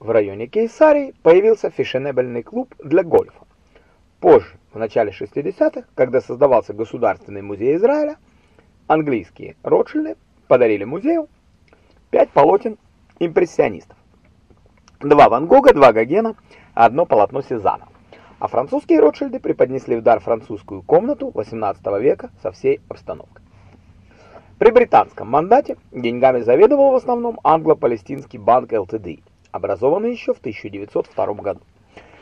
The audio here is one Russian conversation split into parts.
в районе Кейсарии появился фешенебельный клуб для гольфа. Позже, в начале 60-х, когда создавался Государственный музей Израиля, английские Ротшильды подарили музею пять полотен импрессионистов. Два Ван Гога, два Гогена, одно полотно Сезанна. А французские Ротшильды преподнесли в дар французскую комнату XVIII века со всей обстановкой. При британском мандате деньгами заведовал в основном англо-палестинский банк ЛТД, образованный еще в 1902 году.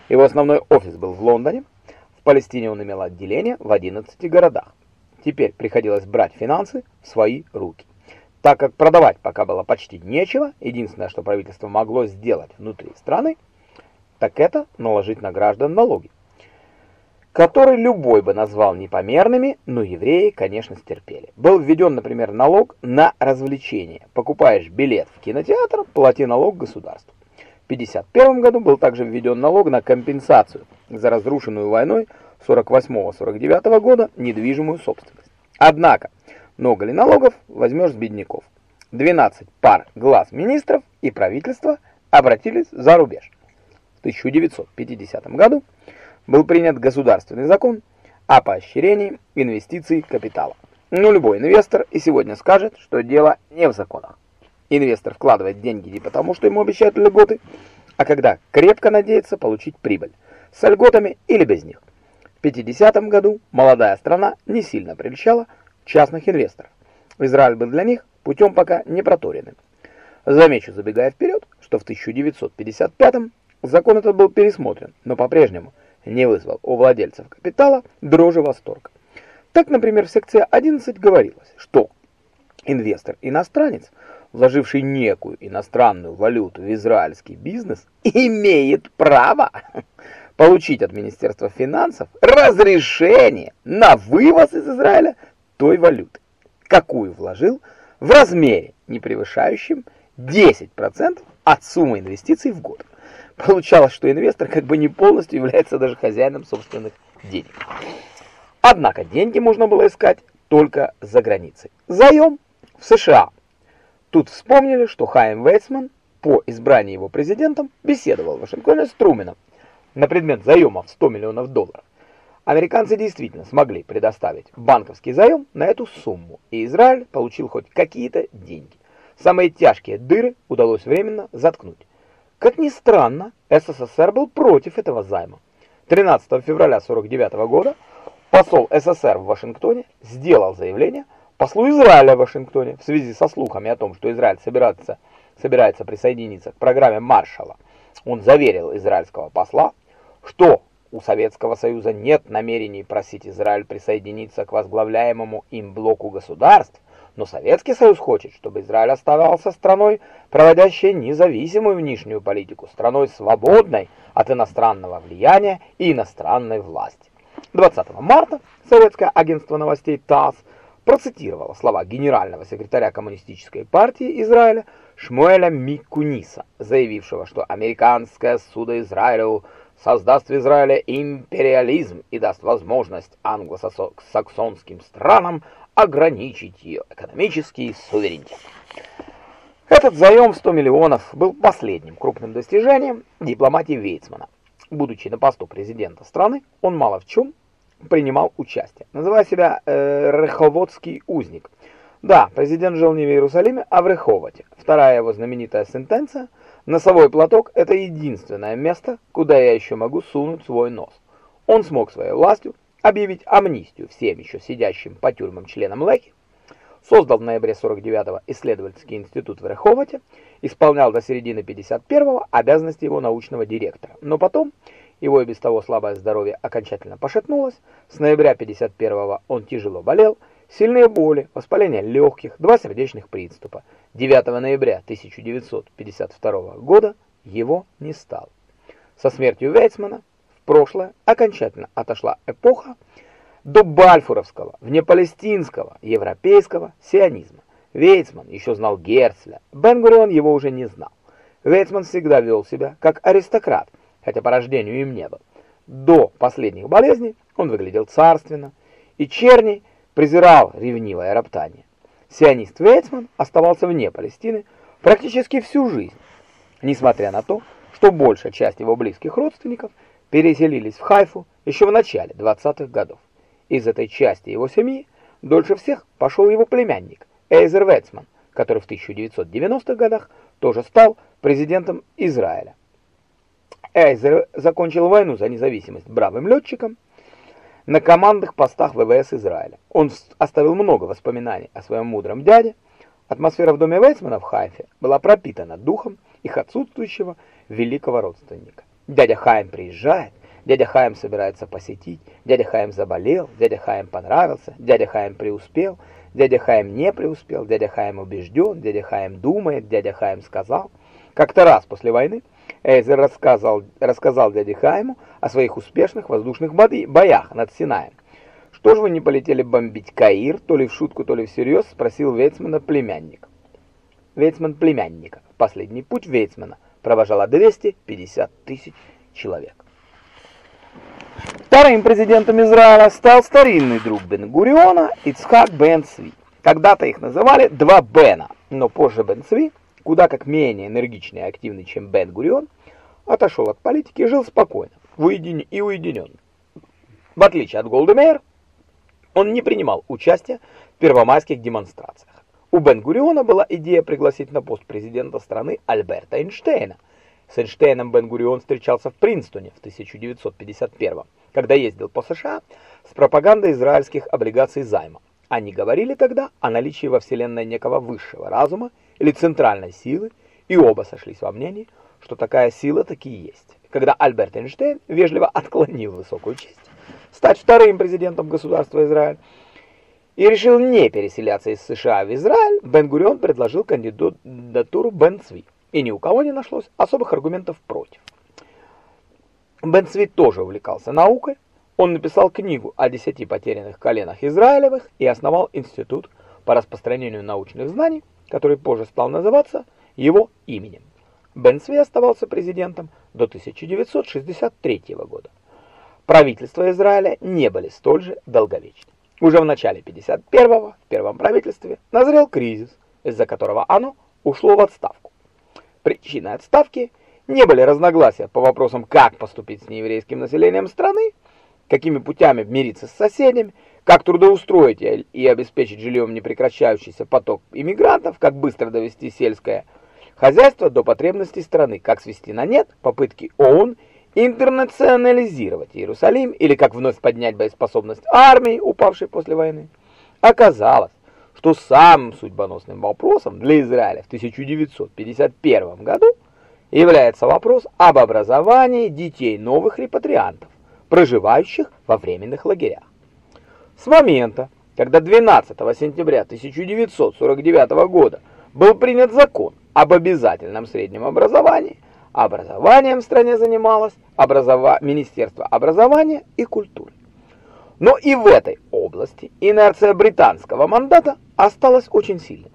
Его основной офис был в Лондоне, в Палестине он имел отделение в 11 городах. Теперь приходилось брать финансы в свои руки. Так как продавать пока было почти нечего, единственное, что правительство могло сделать внутри страны, так это наложить на граждан налоги, которые любой бы назвал непомерными, но евреи, конечно, стерпели. Был введен, например, налог на развлечения. Покупаешь билет в кинотеатр, плати налог государству. В 1951 году был также введен налог на компенсацию за разрушенную войной 48-49 года недвижимую собственность. Однако, много ли налогов возьмешь с бедняков? 12 пар глаз министров и правительства обратились за рубеж. В 1950 году был принят государственный закон о поощрении инвестиций капитала. Но любой инвестор и сегодня скажет, что дело не в законах. Инвестор вкладывает деньги не потому, что ему обещают льготы, а когда крепко надеется получить прибыль, с льготами или без них. В 50 году молодая страна не сильно прельщала частных инвесторов. Израиль был для них путем пока не проторенным. Замечу, забегая вперед, что в 1955 закон этот был пересмотрен, но по-прежнему не вызвал у владельцев капитала дрожи восторга. Так, например, в секции 11 говорилось, что инвестор-иностранец, вложивший некую иностранную валюту в израильский бизнес, имеет право получить от Министерства финансов разрешение на вывоз из Израиля той валюты, какую вложил в размере, не превышающем 10% от суммы инвестиций в год. Получалось, что инвестор как бы не полностью является даже хозяином собственных денег. Однако деньги можно было искать только за границей. Заем в США. Тут вспомнили, что Хайм Вейцман по избранию его президентом беседовал в Вашингтоне с Труменом на предмет заема в 100 миллионов долларов. Американцы действительно смогли предоставить банковский заем на эту сумму, и Израиль получил хоть какие-то деньги. Самые тяжкие дыры удалось временно заткнуть. Как ни странно, СССР был против этого займа. 13 февраля 1949 года посол СССР в Вашингтоне сделал заявление послу Израиля в Вашингтоне в связи со слухами о том, что Израиль собирается, собирается присоединиться к программе Маршалла. Он заверил израильского посла, что у Советского Союза нет намерений просить Израиль присоединиться к возглавляемому им блоку государств, но Советский Союз хочет, чтобы Израиль оставался страной, проводящей независимую внешнюю политику, страной свободной от иностранного влияния и иностранной власти. 20 марта советское агентство новостей ТАСС процитировало слова генерального секретаря Коммунистической партии Израиля Шмуэля Микуниса, заявившего, что американское судо Израилю создаст в Израиле империализм и даст возможность англосаксонским странам ограничить ее экономический суверенитет. Этот заем в 100 миллионов был последним крупным достижением дипломатии Вейцмана. Будучи на посту президента страны, он мало в чем принимал участие, называя себя э, Реховодский узник. Да, президент жил не в Иерусалиме, а в Реховоте. Вторая его знаменитая сентенция – Носовой платок – это единственное место, куда я еще могу сунуть свой нос. Он смог своей властью объявить амнистию всем еще сидящим по тюрьмам членам Лехи, создал в ноябре 49-го исследовательский институт в Реховоте, исполнял до середины 51-го обязанности его научного директора. Но потом его и без того слабое здоровье окончательно пошатнулось, с ноября 51-го он тяжело болел, сильные боли, воспаление легких, два сердечных приступа. 9 ноября 1952 года его не стало. Со смертью Вейцмана в прошлое окончательно отошла эпоха до бальфуровского, внепалестинского, европейского сионизма. Вейцман еще знал Герцля, Бен-Гурион его уже не знал. Вейцман всегда вел себя как аристократ, хотя по рождению им не был. До последних болезней он выглядел царственно, и Черни презирал ревнивое роптание. Сионист Вейцман оставался вне Палестины практически всю жизнь, несмотря на то, что большая часть его близких родственников переселились в Хайфу еще в начале 20-х годов. Из этой части его семьи дольше всех пошел его племянник Эйзер Вецман, который в 1990-х годах тоже стал президентом Израиля. Эйзер закончил войну за независимость бравым летчиком на командных постах ВВС Израиля. Он оставил много воспоминаний о своем мудром дяде. Атмосфера в доме Вейцмана в Хайфе была пропитана духом их отсутствующего великого родственника. Дядя Хайм приезжает, дядя Хайм собирается посетить, дядя Хайм заболел, дядя Хайм понравился, дядя Хайм преуспел, дядя Хайм не преуспел, дядя Хайм убежден, дядя Хайм думает, дядя Хайм сказал. Как-то раз после войны Эйзер рассказал, рассказал дяде Хайму о своих успешных воздушных боях над Синаем. «Что же вы не полетели бомбить Каир?» То ли в шутку, то ли всерьез спросил Вейцмана племянник. Вейцман племянника. Последний путь Вейцмана провожало 250 тысяч человек. Вторым президентом Израиля стал старинный друг Бен-Гуриона Ицхак Бен-Цви. Когда-то их называли два Бена, но позже Бен-Цви куда как менее энергичный и активный, чем Бен-Гурион, отошел от политики и жил спокойно, уедин... и уединенно. В отличие от Голдемейр, он не принимал участия в первомайских демонстрациях. У Бен-Гуриона была идея пригласить на пост президента страны Альберта Эйнштейна. С Эйнштейном Бен-Гурион встречался в Принстоне в 1951 когда ездил по США с пропагандой израильских облигаций займа. Они говорили тогда о наличии во Вселенной некого высшего разума или центральной силы, и оба сошлись во мнении, что такая сила таки есть. Когда Альберт Эйнштейн вежливо отклонил высокую честь стать вторым президентом государства Израиль и решил не переселяться из США в Израиль, Бен-Гурион предложил кандидатуру Бен-Цви, и ни у кого не нашлось особых аргументов против. Бен-Цви тоже увлекался наукой, он написал книгу о десяти потерянных коленах Израилевых и основал институт по распространению научных знаний, который позже стал называться его именем. Бен Сви оставался президентом до 1963 года. Правительства Израиля не были столь же долговечны. Уже в начале 51-го в первом правительстве назрел кризис, из-за которого оно ушло в отставку. Причиной отставки не были разногласия по вопросам, как поступить с нееврейским населением страны, какими путями мириться с соседями, как трудоустроить и обеспечить жильем непрекращающийся поток иммигрантов, как быстро довести сельское хозяйство до потребностей страны, как свести на нет попытки ООН интернационализировать Иерусалим или как вновь поднять боеспособность армии, упавшей после войны. Оказалось, что самым судьбоносным вопросом для Израиля в 1951 году является вопрос об образовании детей новых репатриантов проживающих во временных лагерях. С момента, когда 12 сентября 1949 года был принят закон об обязательном среднем образовании, образованием в стране занималось образова... Министерство образования и культуры. Но и в этой области инерция британского мандата осталась очень сильной.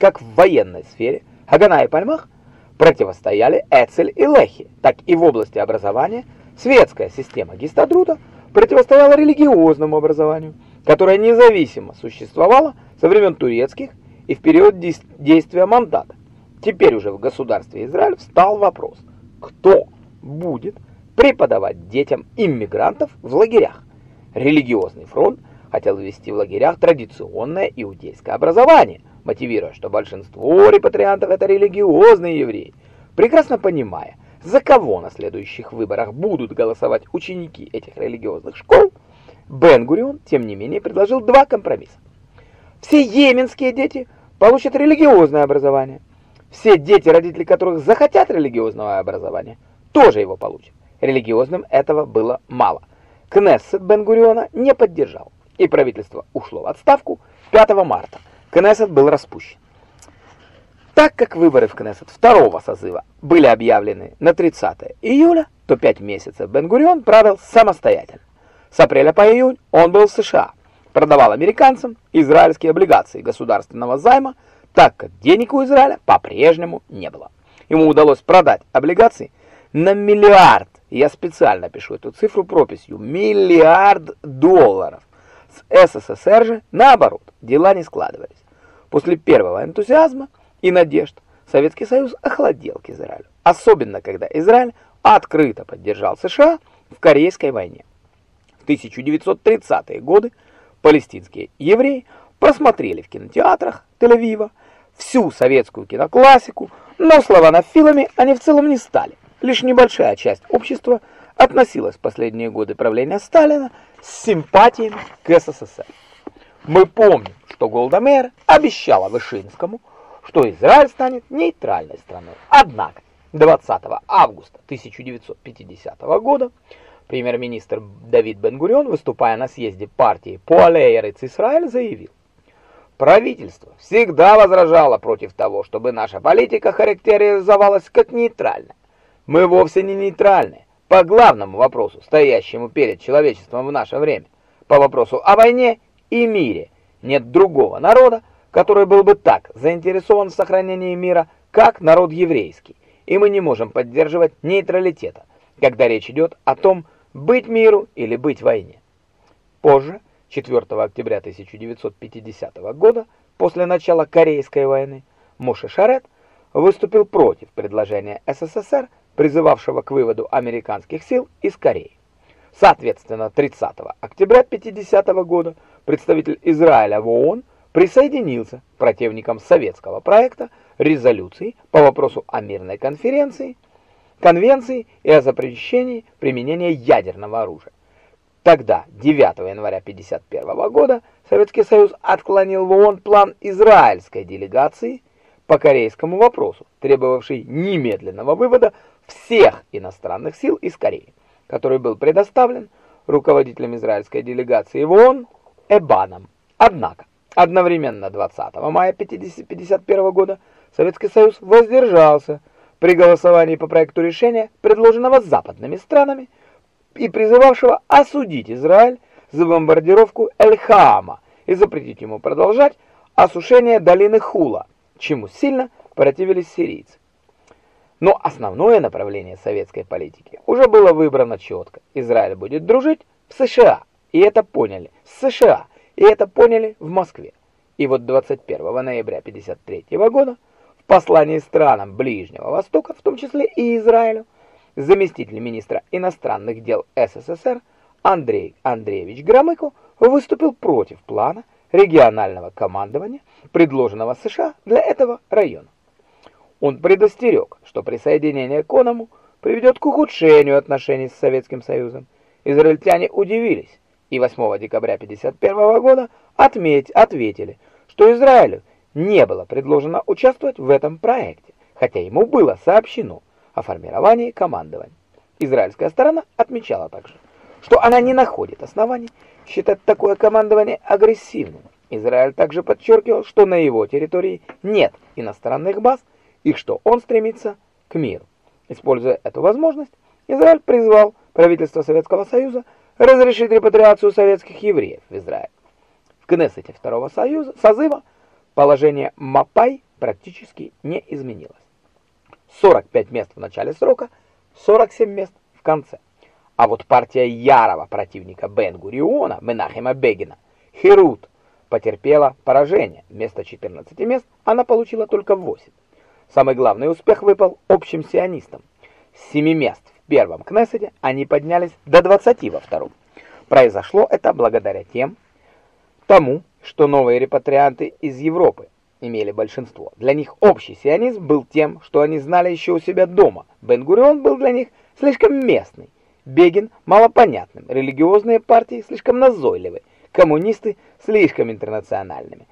Как в военной сфере Хагана и Пальмах противостояли Эцель и Лехи, так и в области образования – Светская система гистадруда противостояла религиозному образованию, которое независимо существовало со времен турецких и в период действия мандата. Теперь уже в государстве Израиль встал вопрос, кто будет преподавать детям иммигрантов в лагерях. Религиозный фронт хотел ввести в лагерях традиционное иудейское образование, мотивируя, что большинство репатриантов это религиозные евреи, прекрасно понимая, за кого на следующих выборах будут голосовать ученики этих религиозных школ, Бен-Гурион, тем не менее, предложил два компромисса. Все йеменские дети получат религиозное образование. Все дети, родители которых захотят религиозного образования, тоже его получат. Религиозным этого было мало. Кнессет Бен-Гуриона не поддержал, и правительство ушло в отставку 5 марта. Кнессет был распущен. Так как выборы в Кнессет второго созыва были объявлены на 30 июля, то пять месяцев Бен-Гурион правил самостоятельно. С апреля по июнь он был в США, продавал американцам израильские облигации государственного займа, так как денег у Израиля по-прежнему не было. Ему удалось продать облигации на миллиард, я специально пишу эту цифру прописью, миллиард долларов. С СССР же, наоборот, дела не складывались. После первого энтузиазма и надежд Советский Союз охладел к Израилю. особенно когда Израиль открыто поддержал США в Корейской войне. В 1930-е годы палестинские евреи просмотрели в кинотеатрах Тель-Авива всю советскую киноклассику, но славянофилами они в целом не стали. Лишь небольшая часть общества относилась в последние годы правления Сталина с симпатиями к СССР. Мы помним, что Голда Меир обещала Вышинскому, что Израиль станет нейтральной страной. Однако 20 августа 1950 года премьер-министр Давид Бен-Гурион, выступая на съезде партии Пуалей Эрец Исраэль, заявил, Правительство всегда возражало против того, чтобы наша политика характеризовалась как нейтральная. Мы вовсе не нейтральны по главному вопросу, стоящему перед человечеством в наше время, по вопросу о войне и мире. Нет другого народа, который был бы так заинтересован в сохранении мира, как народ еврейский, и мы не можем поддерживать нейтралитета, когда речь идет о том, быть миру или быть войне. Позже, 4 октября 1950 года, после начала Корейской войны, Моше Шарет выступил против предложения СССР, призывавшего к выводу американских сил из Кореи. Соответственно, 30 октября 1950 года представитель Израиля в ООН присоединился к противникам советского проекта резолюции по вопросу о мирной конференции, конвенции и о запрещении применения ядерного оружия. Тогда, 9 января 1951 года, Советский Союз отклонил в ООН план израильской делегации по корейскому вопросу, требовавший немедленного вывода всех иностранных сил из Кореи, который был предоставлен руководителем израильской делегации в ООН Эбаном. Однако, одновременно 20 мая 1951 года Советский Союз воздержался при голосовании по проекту решения, предложенного западными странами и призывавшего осудить Израиль за бомбардировку Эль-Хаама и запретить ему продолжать осушение долины Хула, чему сильно противились сирийцы. Но основное направление советской политики уже было выбрано четко. Израиль будет дружить в США, и это поняли с США, и это поняли в Москве. И вот 21 ноября 1953 года в послании странам Ближнего Востока, в том числе и Израилю, заместитель министра иностранных дел СССР Андрей Андреевич Громыко выступил против плана регионального командования, предложенного США для этого района. Он предостерег, что присоединение к Оному приведет к ухудшению отношений с Советским Союзом. Израильтяне удивились и 8 декабря 1951 года отметь, ответили, что Израилю не было предложено участвовать в этом проекте, хотя ему было сообщено о формировании командования. Израильская сторона отмечала также, что она не находит оснований считать такое командование агрессивным. Израиль также подчеркивал, что на его территории нет иностранных баз и что он стремится к миру. Используя эту возможность, Израиль призвал правительство Советского Союза разрешить репатриацию советских евреев в Израиль. В Кнессете Второго Союза созыва положение Мапай практически не изменилось. 45 мест в начале срока, 47 мест в конце. А вот партия ярого противника Бен-Гуриона, Менахема Бегина, Херут, потерпела поражение. Вместо 14 мест она получила только 8. Самый главный успех выпал общим сионистам. С 7 мест в первом Кнессете они поднялись до 20 во втором. Произошло это благодаря тем, тому, что новые репатрианты из Европы имели большинство. Для них общий сионизм был тем, что они знали еще у себя дома. Бен-Гурион был для них слишком местный, Бегин малопонятным, религиозные партии слишком назойливы, коммунисты слишком интернациональными.